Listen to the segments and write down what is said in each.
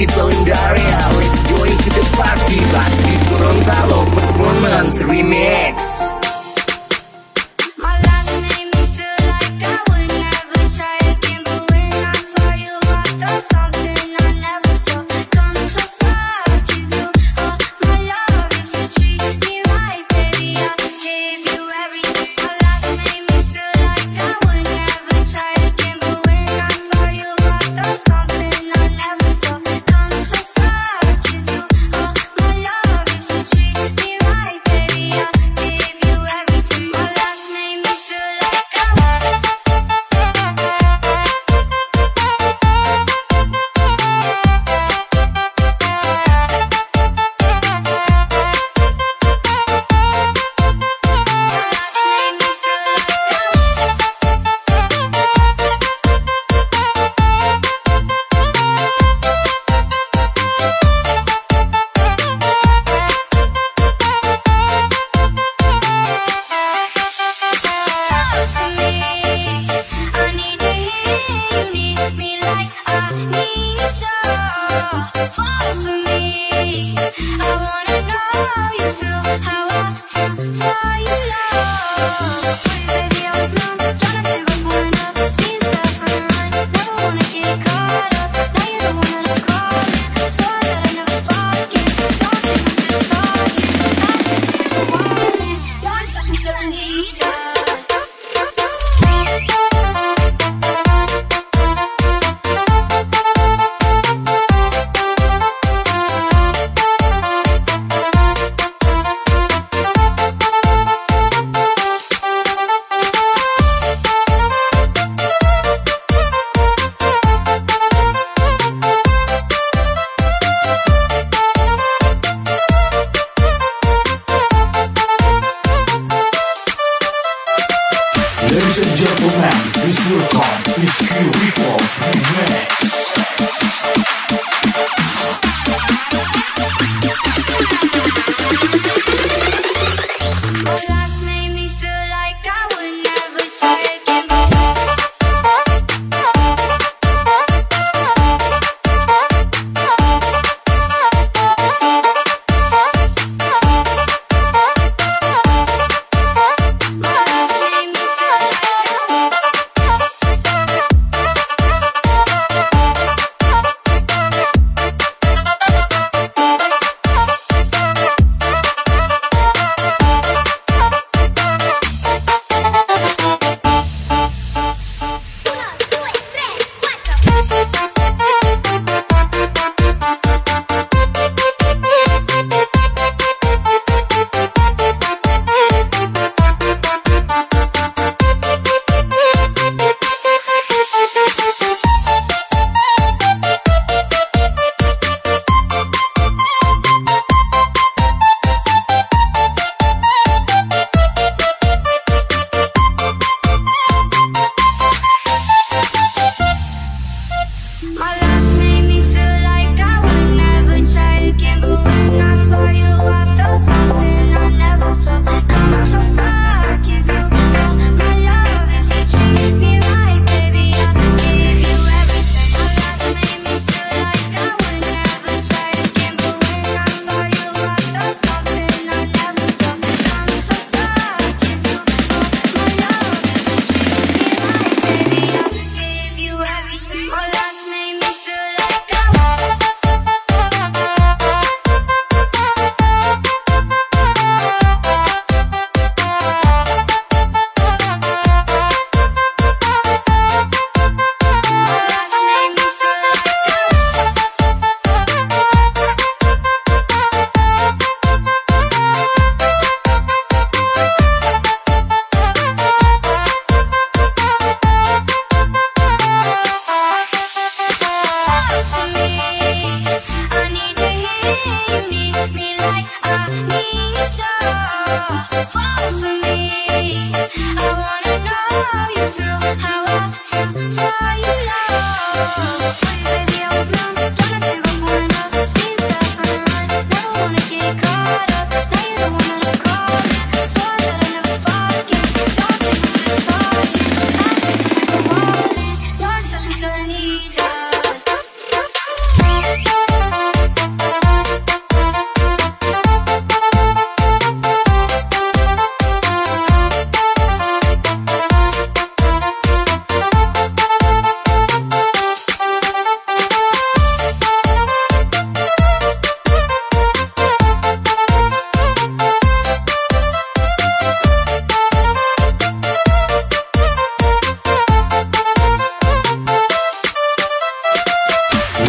it's Legendaria Let's join into the party Basket Gorontalo Performance. Remix welcome Iski Rico Remix.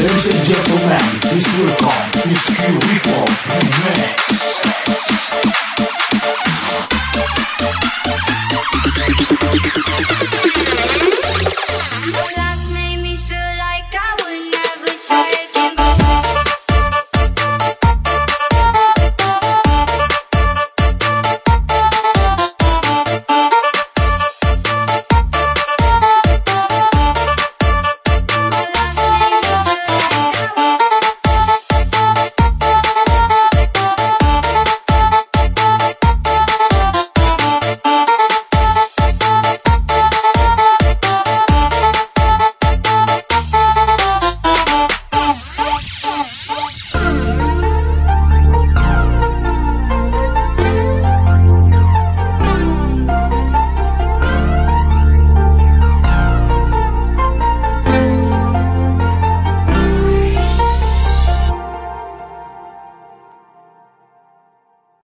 Ladies and gentlemen, please welcome Miss Q Rico Mix.